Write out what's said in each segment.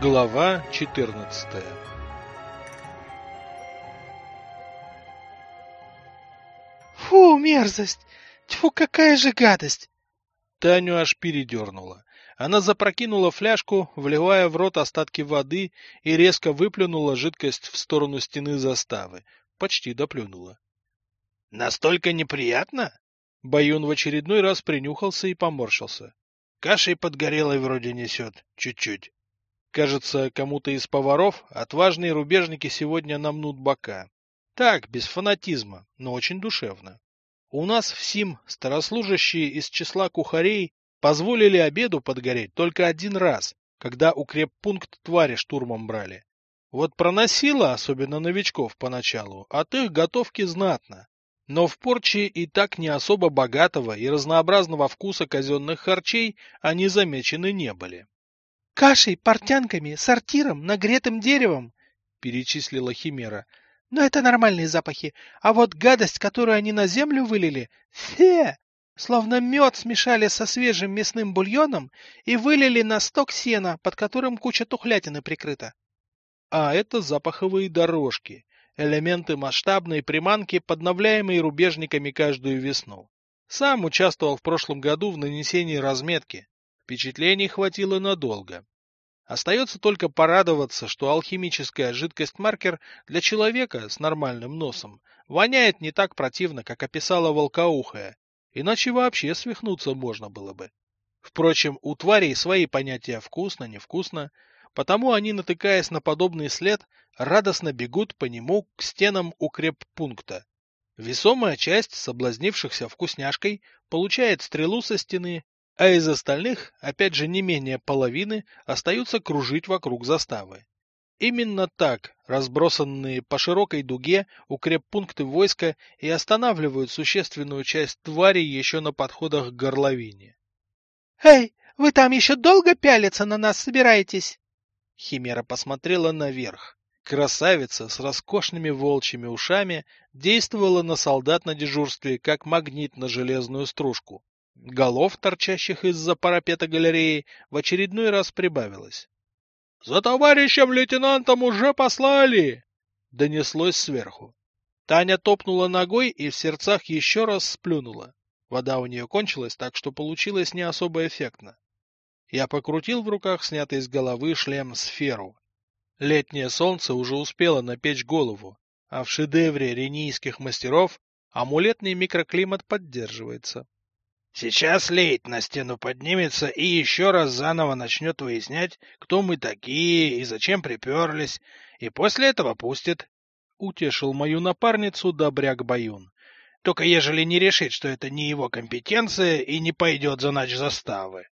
Глава 14 Фу, мерзость! Тьфу, какая же гадость! Таню аж передернула. Она запрокинула фляжку, вливая в рот остатки воды и резко выплюнула жидкость в сторону стены заставы. Почти доплюнула. — Настолько неприятно? Баюн в очередной раз принюхался и поморщился. — Кашей подгорелой вроде несет, чуть-чуть. Кажется, кому-то из поваров отважные рубежники сегодня намнут бока. Так, без фанатизма, но очень душевно. У нас в СИМ старослужащие из числа кухарей позволили обеду подгореть только один раз, когда укреппункт твари штурмом брали. Вот проносило, особенно новичков поначалу, от их готовки знатно. Но в порче и так не особо богатого и разнообразного вкуса казенных харчей они замечены не были. — Кашей, портянками, сортиром, нагретым деревом, — перечислила Химера. — Но это нормальные запахи. А вот гадость, которую они на землю вылили, фе! Словно мед смешали со свежим мясным бульоном и вылили на сток сена, под которым куча тухлятины прикрыта. А это запаховые дорожки, элементы масштабной приманки, подновляемые рубежниками каждую весну. Сам участвовал в прошлом году в нанесении разметки, Впечатлений хватило надолго. Остается только порадоваться, что алхимическая жидкость-маркер для человека с нормальным носом воняет не так противно, как описала волкоухая, иначе вообще свихнуться можно было бы. Впрочем, у тварей свои понятия вкусно-невкусно, потому они, натыкаясь на подобный след, радостно бегут по нему к стенам укреппункта. Весомая часть соблазнившихся вкусняшкой получает стрелу со стены а из остальных, опять же не менее половины, остаются кружить вокруг заставы. Именно так, разбросанные по широкой дуге, укреппункты войска и останавливают существенную часть тварей еще на подходах к горловине. — Эй, вы там еще долго пялиться на нас собираетесь? Химера посмотрела наверх. Красавица с роскошными волчьими ушами действовала на солдат на дежурстве, как магнит на железную стружку. Голов, торчащих из-за парапета галереи, в очередной раз прибавилось. — За товарищем лейтенантом уже послали! — донеслось сверху. Таня топнула ногой и в сердцах еще раз сплюнула. Вода у нее кончилась, так что получилось не особо эффектно. Я покрутил в руках снятый с головы шлем-сферу. Летнее солнце уже успело напечь голову, а в шедевре ренийских мастеров амулетный микроклимат поддерживается. Сейчас лейт на стену поднимется и еще раз заново начнет выяснять, кто мы такие и зачем приперлись, и после этого пустит. Утешил мою напарницу добряк Баюн. Только ежели не решит, что это не его компетенция и не пойдет за ночь заставы.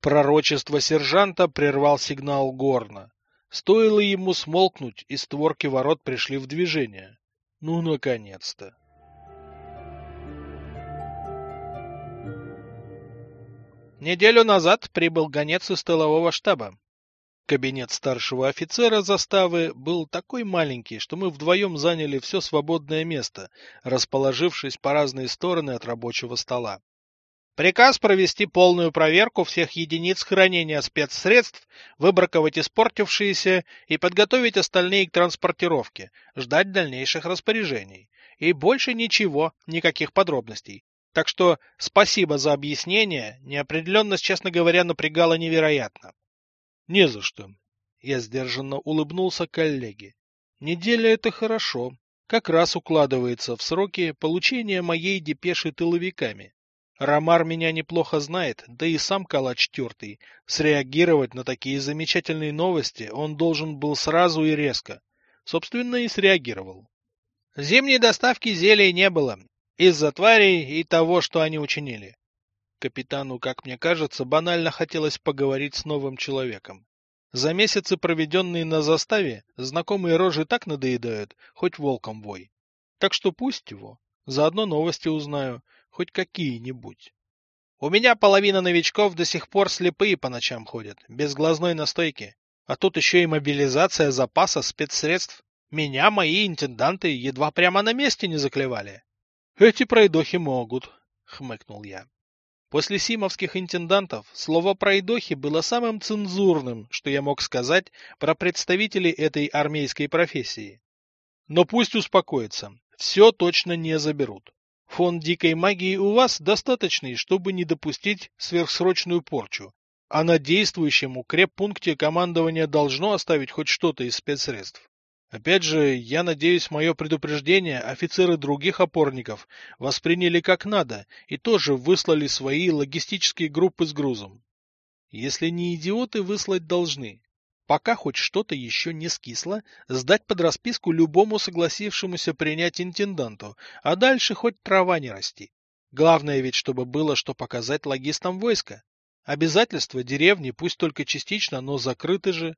Пророчество сержанта прервал сигнал горна. Стоило ему смолкнуть, и створки ворот пришли в движение. Ну, наконец-то! Неделю назад прибыл гонец из тылового штаба. Кабинет старшего офицера заставы был такой маленький, что мы вдвоем заняли все свободное место, расположившись по разные стороны от рабочего стола. Приказ провести полную проверку всех единиц хранения спецсредств, выбраковать испортившиеся и подготовить остальные к транспортировке, ждать дальнейших распоряжений. И больше ничего, никаких подробностей. Так что спасибо за объяснение, неопределенность, честно говоря, напрягала невероятно. Не за что. Я сдержанно улыбнулся коллеге. Неделя — это хорошо. Как раз укладывается в сроки получения моей депеши тыловиками. Ромар меня неплохо знает, да и сам калач тертый. Среагировать на такие замечательные новости он должен был сразу и резко. Собственно, и среагировал. Зимней доставки зелий не было, из-за тварей и того, что они учинили. Капитану, как мне кажется, банально хотелось поговорить с новым человеком. За месяцы, проведенные на заставе, знакомые рожи так надоедают, хоть волком вой. Так что пусть его. Заодно новости узнаю, хоть какие-нибудь. У меня половина новичков до сих пор слепые по ночам ходят, без глазной настойки. А тут еще и мобилизация запаса спецсредств. Меня мои интенданты едва прямо на месте не заклевали. Эти пройдохи могут, хмыкнул я. После симовских интендантов слово «пройдохи» было самым цензурным, что я мог сказать про представителей этой армейской профессии. Но пусть успокоится, все точно не заберут. Фон дикой магии у вас достаточный, чтобы не допустить сверхсрочную порчу, а на действующем укреппункте командование должно оставить хоть что-то из спецсредств. Опять же, я надеюсь, мое предупреждение офицеры других опорников восприняли как надо и тоже выслали свои логистические группы с грузом. Если не идиоты, выслать должны. Пока хоть что-то еще не скисло, сдать под расписку любому согласившемуся принять интенданту, а дальше хоть трава не расти. Главное ведь, чтобы было что показать логистам войска. Обязательства деревни, пусть только частично, но закрыты же.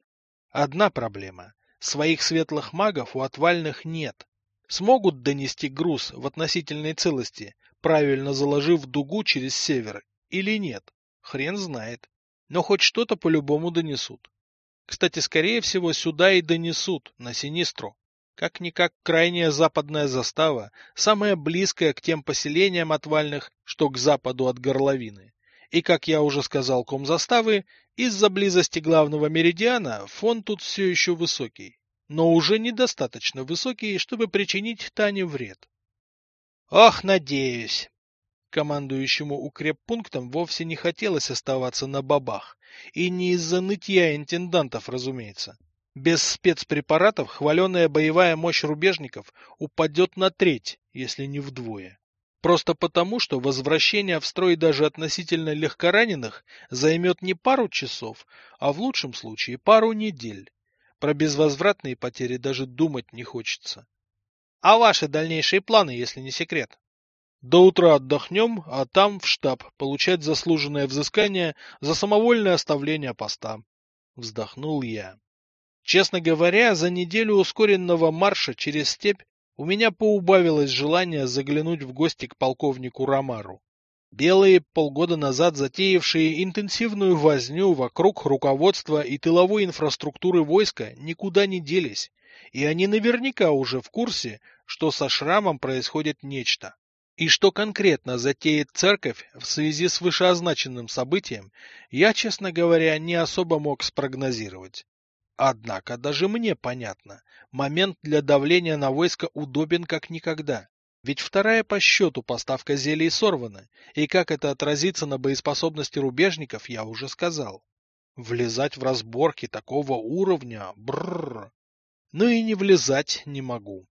Одна проблема. Своих светлых магов у отвальных нет. Смогут донести груз в относительной целости, правильно заложив дугу через север, или нет? Хрен знает. Но хоть что-то по-любому донесут. Кстати, скорее всего, сюда и донесут, на Синистру. Как-никак крайняя западная застава, самая близкая к тем поселениям отвальных, что к западу от горловины. И, как я уже сказал комзаставы, из-за близости главного меридиана фон тут все еще высокий, но уже недостаточно высокий, чтобы причинить Тане вред. Ох, надеюсь. Командующему укреппунктом вовсе не хотелось оставаться на бабах, и не из-за нытья интендантов, разумеется. Без спецпрепаратов хваленая боевая мощь рубежников упадет на треть, если не вдвое. Просто потому, что возвращение в строй даже относительно легкораненых займет не пару часов, а в лучшем случае пару недель. Про безвозвратные потери даже думать не хочется. А ваши дальнейшие планы, если не секрет? До утра отдохнем, а там в штаб получать заслуженное взыскание за самовольное оставление поста. Вздохнул я. Честно говоря, за неделю ускоренного марша через степь у меня поубавилось желание заглянуть в гости к полковнику Ромару. Белые, полгода назад затеявшие интенсивную возню вокруг руководства и тыловой инфраструктуры войска, никуда не делись, и они наверняка уже в курсе, что со шрамом происходит нечто. И что конкретно затеет церковь в связи с вышеозначенным событием, я, честно говоря, не особо мог спрогнозировать. Однако даже мне понятно, момент для давления на войско удобен как никогда. Ведь вторая по счету поставка зелий сорвана, и как это отразится на боеспособности рубежников, я уже сказал. Влезать в разборки такого уровня, бррр. Ну и не влезать не могу.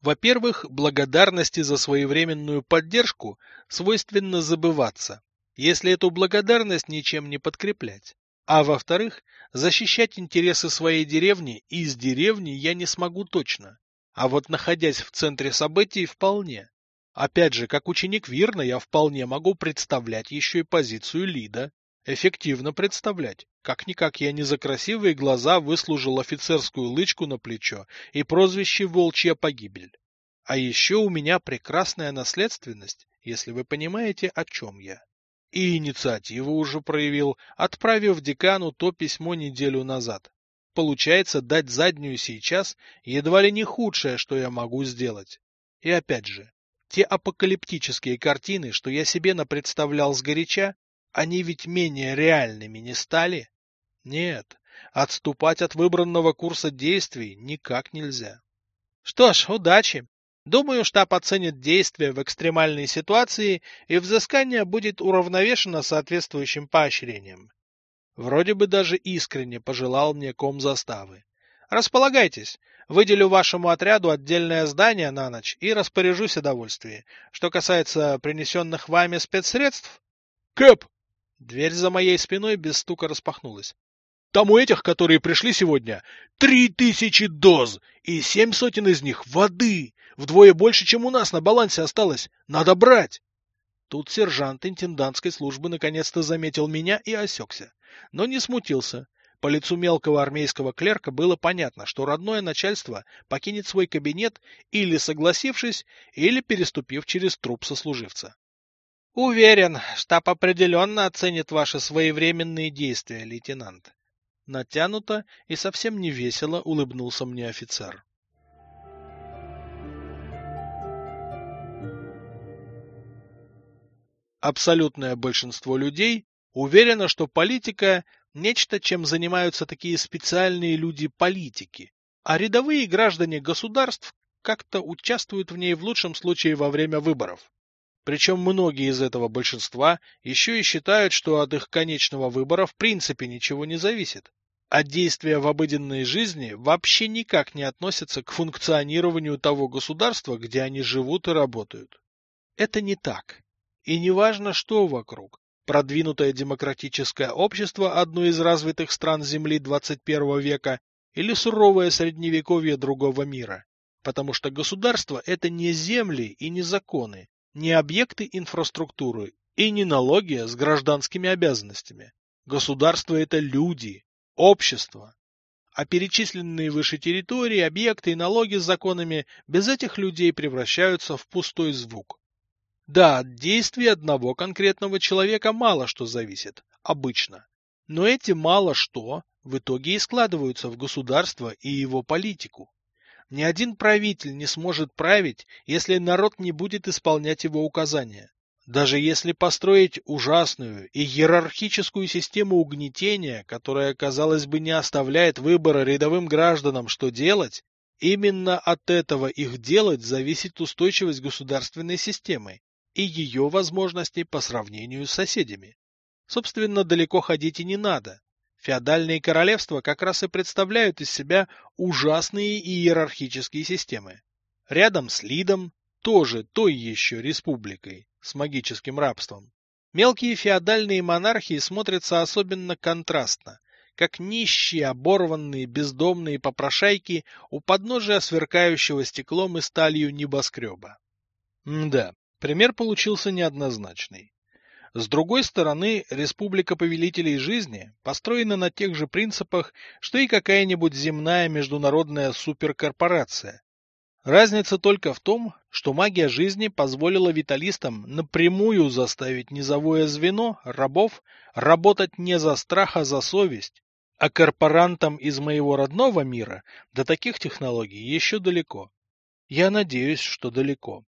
Во-первых, благодарности за своевременную поддержку свойственно забываться, если эту благодарность ничем не подкреплять. А во-вторых, защищать интересы своей деревни из деревни я не смогу точно. А вот находясь в центре событий вполне. Опять же, как ученик Вирна я вполне могу представлять еще и позицию Лида. Эффективно представлять. Как-никак я не за красивые глаза выслужил офицерскую лычку на плечо и прозвище «Волчья погибель». А еще у меня прекрасная наследственность, если вы понимаете, о чем я и инициативу уже проявил, отправив декану то письмо неделю назад. Получается, дать заднюю сейчас едва ли не худшее, что я могу сделать. И опять же, те апокалиптические картины, что я себе напредставлял сгоряча, они ведь менее реальными не стали? Нет, отступать от выбранного курса действий никак нельзя. Что ж, удачи. Думаю, штаб оценит действия в экстремальной ситуации, и взыскание будет уравновешено соответствующим поощрением. Вроде бы даже искренне пожелал мне ком заставы. Располагайтесь, выделю вашему отряду отдельное здание на ночь и распоряжусь о довольствии. Что касается принесенных вами спецсредств... Кэп! Дверь за моей спиной без стука распахнулась. Там у этих, которые пришли сегодня, три тысячи доз, и семь сотен из них воды. Вдвое больше, чем у нас на балансе осталось. Надо брать. Тут сержант интендантской службы наконец-то заметил меня и осекся. Но не смутился. По лицу мелкого армейского клерка было понятно, что родное начальство покинет свой кабинет или согласившись, или переступив через труп сослуживца. Уверен, штаб определенно оценит ваши своевременные действия, лейтенант. Натянуто и совсем не весело улыбнулся мне офицер. Абсолютное большинство людей уверено, что политика – нечто, чем занимаются такие специальные люди-политики, а рядовые граждане государств как-то участвуют в ней в лучшем случае во время выборов. Причем многие из этого большинства еще и считают, что от их конечного выбора в принципе ничего не зависит. А действия в обыденной жизни вообще никак не относятся к функционированию того государства, где они живут и работают. Это не так. И не важно, что вокруг. Продвинутое демократическое общество одной из развитых стран Земли 21 века или суровое средневековье другого мира. Потому что государство – это не земли и не законы, не объекты инфраструктуры и не налоги с гражданскими обязанностями. Государство – это люди, общество. А перечисленные выше территории, объекты и налоги с законами без этих людей превращаются в пустой звук. Да, от действий одного конкретного человека мало что зависит, обычно. Но эти мало что в итоге и складываются в государство и его политику. Ни один правитель не сможет править, если народ не будет исполнять его указания. Даже если построить ужасную и иерархическую систему угнетения, которая, казалось бы, не оставляет выбора рядовым гражданам, что делать, именно от этого их делать зависит устойчивость государственной системы и ее возможности по сравнению с соседями. Собственно, далеко ходить и не надо. Феодальные королевства как раз и представляют из себя ужасные иерархические системы. Рядом с Лидом, тоже той еще республикой, с магическим рабством. Мелкие феодальные монархии смотрятся особенно контрастно, как нищие, оборванные, бездомные попрошайки у подножия сверкающего стеклом и сталью небоскреба. М да, пример получился неоднозначный. С другой стороны, Республика Повелителей Жизни построена на тех же принципах, что и какая-нибудь земная международная суперкорпорация. Разница только в том, что магия жизни позволила виталистам напрямую заставить низовое звено, рабов, работать не за страх, а за совесть, а корпорантам из моего родного мира до таких технологий еще далеко. Я надеюсь, что далеко.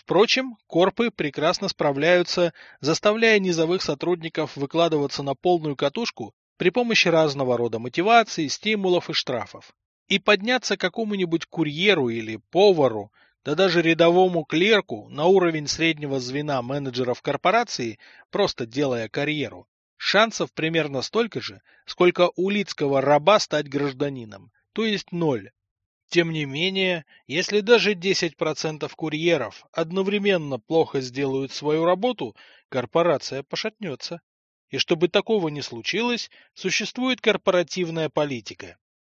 Впрочем, корпы прекрасно справляются, заставляя низовых сотрудников выкладываться на полную катушку при помощи разного рода мотиваций, стимулов и штрафов. И подняться какому-нибудь курьеру или повару, да даже рядовому клерку на уровень среднего звена менеджеров корпорации, просто делая карьеру, шансов примерно столько же, сколько у лицкого раба стать гражданином, то есть ноль. Тем не менее, если даже 10% курьеров одновременно плохо сделают свою работу, корпорация пошатнется. И чтобы такого не случилось, существует корпоративная политика.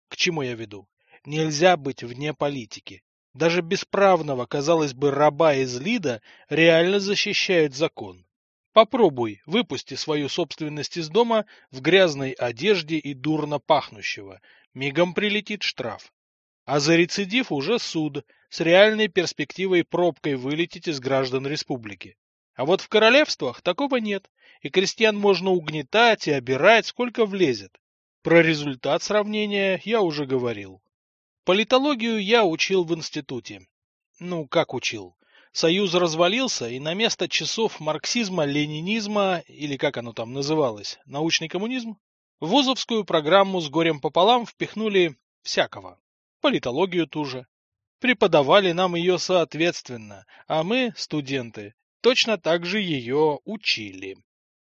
К чему я веду? Нельзя быть вне политики. Даже бесправного, казалось бы, раба из Лида реально защищает закон. Попробуй, выпусти свою собственность из дома в грязной одежде и дурно пахнущего. Мигом прилетит штраф. А за рецидив уже суд с реальной перспективой пробкой вылететь из граждан республики. А вот в королевствах такого нет, и крестьян можно угнетать и обирать, сколько влезет. Про результат сравнения я уже говорил. Политологию я учил в институте. Ну, как учил? Союз развалился, и на место часов марксизма, ленинизма, или как оно там называлось, научный коммунизм, в вузовскую программу с горем пополам впихнули всякого политологию ту же. Преподавали нам ее соответственно, а мы, студенты, точно так же ее учили.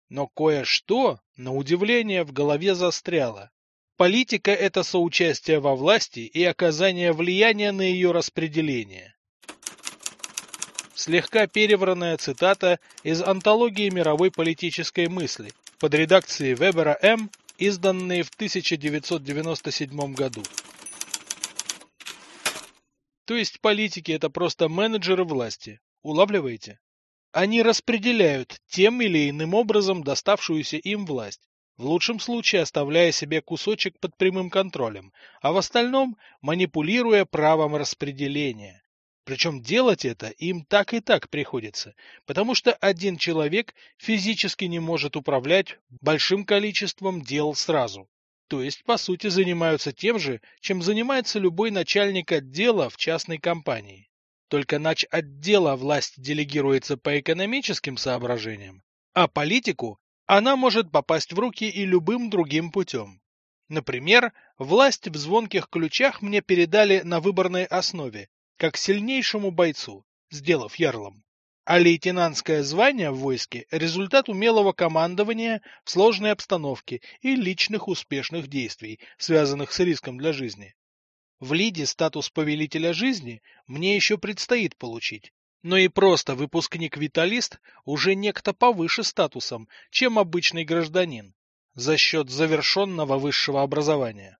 Но кое-что, на удивление, в голове застряло. Политика – это соучастие во власти и оказание влияния на ее распределение. Слегка перевранная цитата из антологии мировой политической мысли под редакцией Вебера М., изданной в 1997 году. То есть политики это просто менеджеры власти. Улавливаете? Они распределяют тем или иным образом доставшуюся им власть, в лучшем случае оставляя себе кусочек под прямым контролем, а в остальном манипулируя правом распределения. Причем делать это им так и так приходится, потому что один человек физически не может управлять большим количеством дел сразу. То есть, по сути, занимаются тем же, чем занимается любой начальник отдела в частной компании. Только нач отдела власть делегируется по экономическим соображениям, А политику она может попасть в руки и любым другим путем. Например, власть в звонких ключах мне передали на выборной основе, как сильнейшему бойцу, сделав ярлом. А лейтенантское звание в войске – результат умелого командования в сложной обстановке и личных успешных действий, связанных с риском для жизни. В Лиде статус повелителя жизни мне еще предстоит получить, но и просто выпускник-виталист уже некто повыше статусом, чем обычный гражданин, за счет завершенного высшего образования.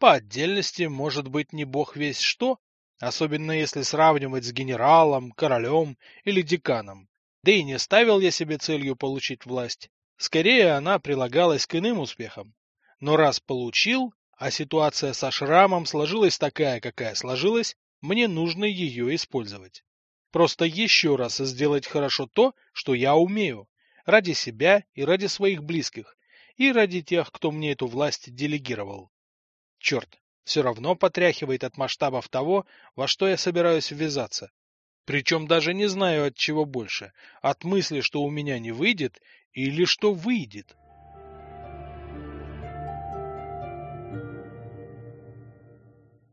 По отдельности может быть не бог весь что, особенно если сравнивать с генералом, королем или деканом. Да и не ставил я себе целью получить власть. Скорее, она прилагалась к иным успехам. Но раз получил, а ситуация со шрамом сложилась такая, какая сложилась, мне нужно ее использовать. Просто еще раз сделать хорошо то, что я умею, ради себя и ради своих близких, и ради тех, кто мне эту власть делегировал. Черт, все равно потряхивает от масштабов того, во что я собираюсь ввязаться. Причем даже не знаю от чего больше, от мысли, что у меня не выйдет, или что выйдет.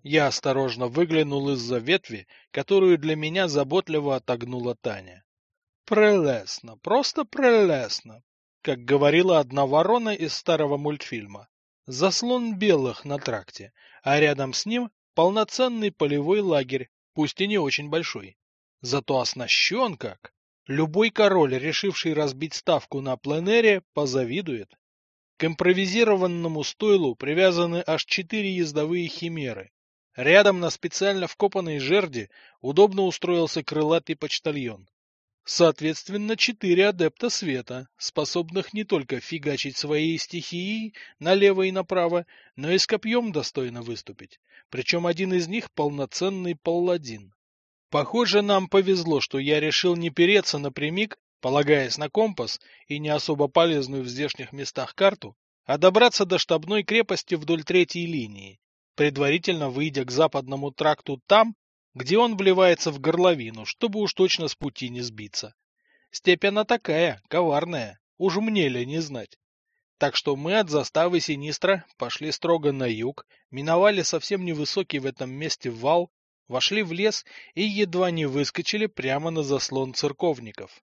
Я осторожно выглянул из-за ветви, которую для меня заботливо отогнула Таня. Прелестно, просто прелестно, как говорила одна ворона из старого мультфильма. Заслон белых на тракте, а рядом с ним полноценный полевой лагерь, пусть и не очень большой. Зато оснащен как. Любой король, решивший разбить ставку на пленэре, позавидует. К импровизированному стойлу привязаны аж четыре ездовые химеры. Рядом на специально вкопанной жерди удобно устроился крылатый почтальон. Соответственно, четыре адепта света, способных не только фигачить своей стихией налево и направо, но и с копьем достойно выступить. Причем один из них полноценный палладин. Похоже, нам повезло, что я решил не переться напрямик, полагаясь на компас и не особо полезную в здешних местах карту, а добраться до штабной крепости вдоль третьей линии, предварительно выйдя к западному тракту там, где он вливается в горловину, чтобы уж точно с пути не сбиться. Степь она такая, коварная, уж мне ли не знать. Так что мы от заставы Синистра пошли строго на юг, миновали совсем невысокий в этом месте вал, вошли в лес и едва не выскочили прямо на заслон церковников.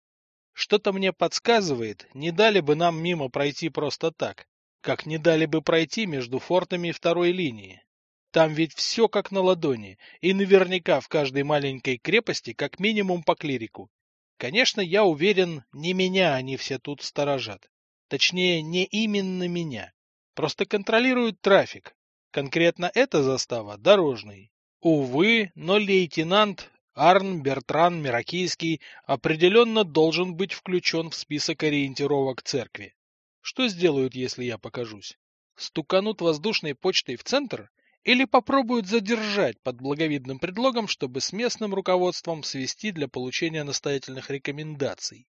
Что-то мне подсказывает, не дали бы нам мимо пройти просто так, как не дали бы пройти между фортами второй линии. Там ведь все как на ладони, и наверняка в каждой маленькой крепости как минимум по клирику. Конечно, я уверен, не меня они все тут сторожат. Точнее, не именно меня. Просто контролируют трафик. Конкретно эта застава дорожный. Увы, но лейтенант Арн Бертран Миракийский определенно должен быть включен в список ориентировок церкви. Что сделают, если я покажусь? Стуканут воздушной почтой в центр или попробуют задержать под благовидным предлогом, чтобы с местным руководством свести для получения настоятельных рекомендаций.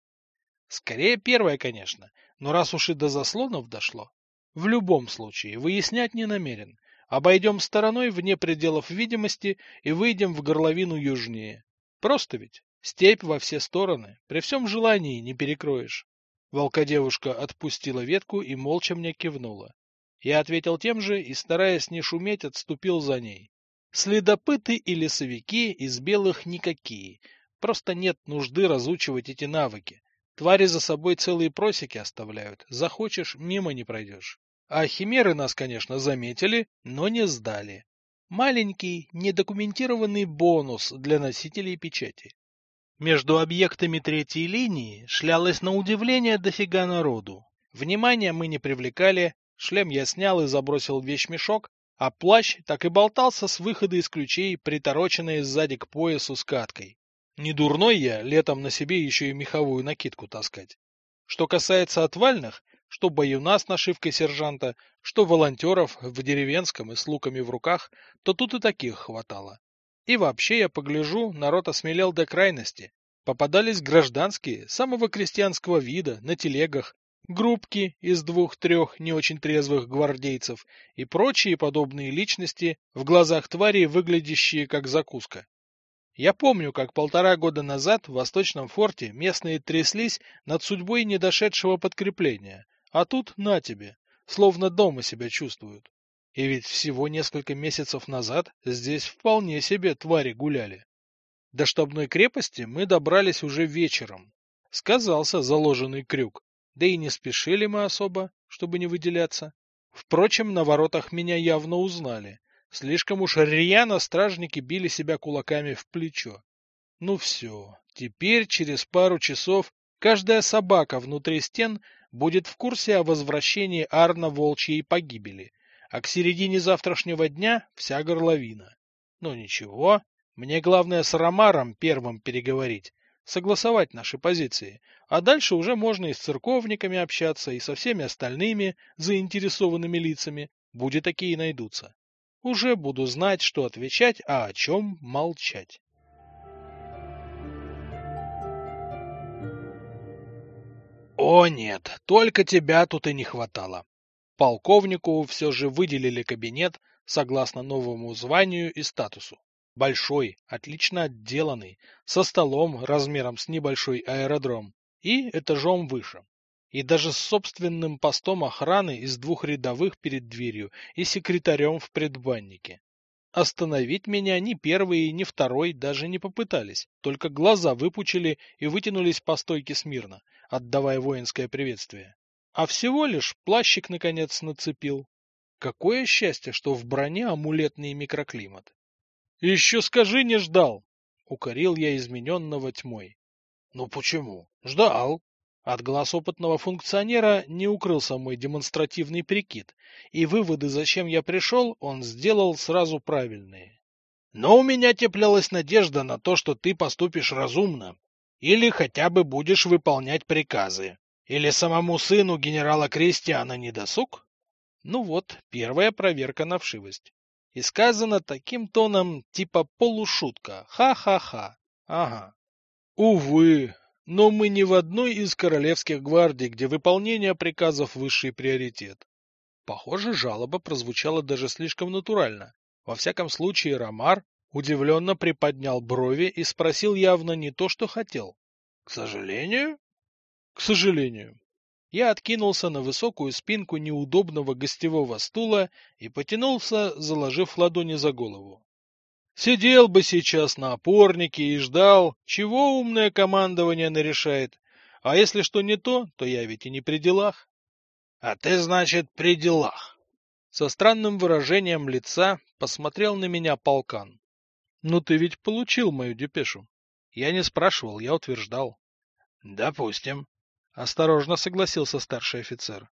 Скорее первое, конечно, но раз уж и до заслонов дошло. В любом случае, выяснять не намерен. Обойдем стороной вне пределов видимости и выйдем в горловину южнее. Просто ведь степь во все стороны, при всем желании не перекроешь. Волкодевушка отпустила ветку и молча мне кивнула. Я ответил тем же и, стараясь не шуметь, отступил за ней. Следопыты и лесовики из белых никакие. Просто нет нужды разучивать эти навыки. Твари за собой целые просеки оставляют. Захочешь, мимо не пройдешь. А химеры нас, конечно, заметили, но не сдали. Маленький, недокументированный бонус для носителей печати. Между объектами третьей линии шлялось на удивление дофига народу. Внимания мы не привлекали, Шлем я снял и забросил в вещмешок, а плащ так и болтался с выхода из ключей, притороченный сзади к поясу скаткой. Не дурной я летом на себе еще и меховую накидку таскать. Что касается отвальных, что баюна с нашивкой сержанта, что волонтеров в деревенском и с луками в руках, то тут и таких хватало. И вообще, я погляжу, народ осмелел до крайности. Попадались гражданские, самого крестьянского вида, на телегах, группки из двух-трех не очень трезвых гвардейцев и прочие подобные личности, в глазах твари выглядящие как закуска. Я помню, как полтора года назад в Восточном форте местные тряслись над судьбой недошедшего подкрепления, а тут на тебе, словно дома себя чувствуют. И ведь всего несколько месяцев назад здесь вполне себе твари гуляли. До штабной крепости мы добрались уже вечером. Сказался заложенный крюк, да и не спешили мы особо, чтобы не выделяться. Впрочем, на воротах меня явно узнали, Слишком уж рьяно стражники били себя кулаками в плечо. Ну все, теперь через пару часов каждая собака внутри стен будет в курсе о возвращении Арна волчьей погибели, а к середине завтрашнего дня вся горловина. Но ничего, мне главное с Ромаром первым переговорить, согласовать наши позиции, а дальше уже можно и с церковниками общаться, и со всеми остальными заинтересованными лицами, будет такие найдутся. Уже буду знать, что отвечать, а о чем молчать. О нет, только тебя тут и не хватало. Полковнику все же выделили кабинет согласно новому званию и статусу. Большой, отлично отделанный, со столом размером с небольшой аэродром и этажом выше и даже с собственным постом охраны из двух рядовых перед дверью и секретарем в предбаннике. Остановить меня ни первый, ни второй даже не попытались, только глаза выпучили и вытянулись по стойке смирно, отдавая воинское приветствие. А всего лишь плащик наконец нацепил. Какое счастье, что в броне амулетный микроклимат. — Еще скажи, не ждал! — укорил я измененного тьмой. — Ну почему? Ждал. От глаз опытного функционера не укрылся мой демонстративный прикид, и выводы, зачем я пришел, он сделал сразу правильные. Но у меня теплялась надежда на то, что ты поступишь разумно, или хотя бы будешь выполнять приказы. Или самому сыну генерала Кристиана не досуг? Ну вот, первая проверка на вшивость. И сказано таким тоном, типа полушутка. Ха-ха-ха. Ага. Увы, но мы не в одной из королевских гвардий, где выполнение приказов высший приоритет. Похоже, жалоба прозвучала даже слишком натурально. Во всяком случае, Ромар удивленно приподнял брови и спросил явно не то, что хотел. — К сожалению? — К сожалению. Я откинулся на высокую спинку неудобного гостевого стула и потянулся, заложив ладони за голову. Сидел бы сейчас на опорнике и ждал, чего умное командование нарешает. А если что не то, то я ведь и не при делах. А ты, значит, при делах. Со странным выражением лица посмотрел на меня полкан. Ну ты ведь получил мою депешу. Я не спрашивал, я утверждал. Допустим. Осторожно согласился старший офицер.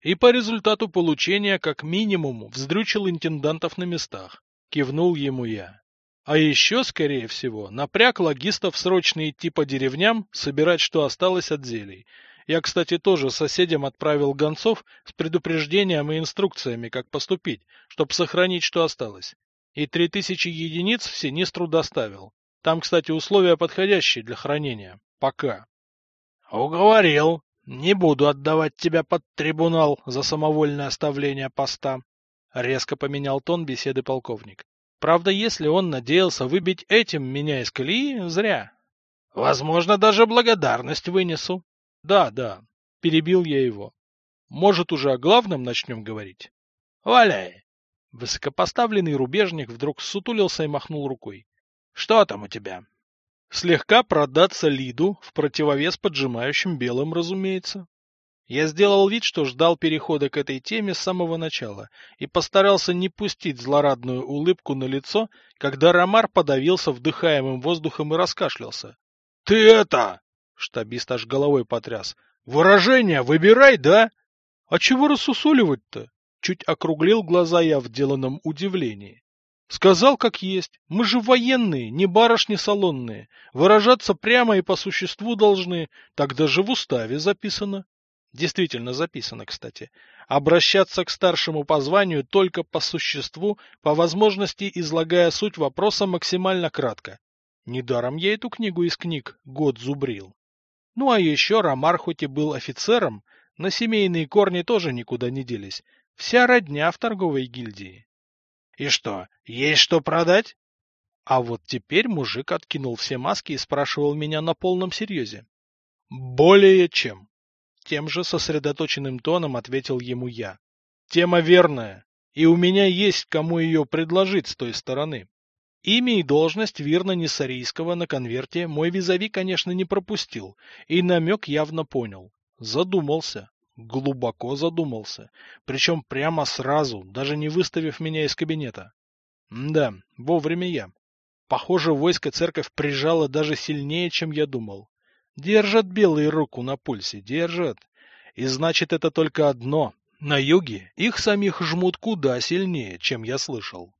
И по результату получения, как минимум, вздрючил интендантов на местах. Кивнул ему я. А еще, скорее всего, напряг логистов срочно идти по деревням, собирать, что осталось от зелий. Я, кстати, тоже соседям отправил гонцов с предупреждением и инструкциями, как поступить, чтобы сохранить, что осталось. И три тысячи единиц в Синистру доставил. Там, кстати, условия подходящие для хранения. Пока. — Уговорил. Не буду отдавать тебя под трибунал за самовольное оставление поста. Резко поменял тон беседы полковник. Правда, если он надеялся выбить этим меня из колеи, зря. Возможно, даже благодарность вынесу. Да, да, перебил я его. Может, уже о главном начнем говорить? Валяй! Высокопоставленный рубежник вдруг сутулился и махнул рукой. Что там у тебя? Слегка продаться Лиду в противовес поджимающим белым, разумеется. Я сделал вид, что ждал перехода к этой теме с самого начала и постарался не пустить злорадную улыбку на лицо, когда Ромар подавился вдыхаемым воздухом и раскашлялся. — Ты это! — штабист аж головой потряс. — Выражение выбирай, да? — А чего рассусоливать-то? — чуть округлил глаза я в деланном удивлении. — Сказал, как есть. Мы же военные, не барышни салонные. Выражаться прямо и по существу должны. Так даже в уставе записано. Действительно записано, кстати. Обращаться к старшему по званию только по существу, по возможности излагая суть вопроса максимально кратко. Недаром я эту книгу из книг год зубрил. Ну а еще Ромар хоть и был офицером, но семейные корни тоже никуда не делись. Вся родня в торговой гильдии. И что, есть что продать? А вот теперь мужик откинул все маски и спрашивал меня на полном серьезе. Более чем. Тем же сосредоточенным тоном ответил ему я. Тема верная, и у меня есть кому ее предложить с той стороны. Имя и должность Вирна Несарийского на конверте мой визави, конечно, не пропустил, и намек явно понял. Задумался. Глубоко задумался. Причем прямо сразу, даже не выставив меня из кабинета. да, вовремя я. Похоже, войско церковь прижало даже сильнее, чем я думал. Держат белые руку на пульсе, держат. И значит, это только одно. На юге их самих жмут куда сильнее, чем я слышал.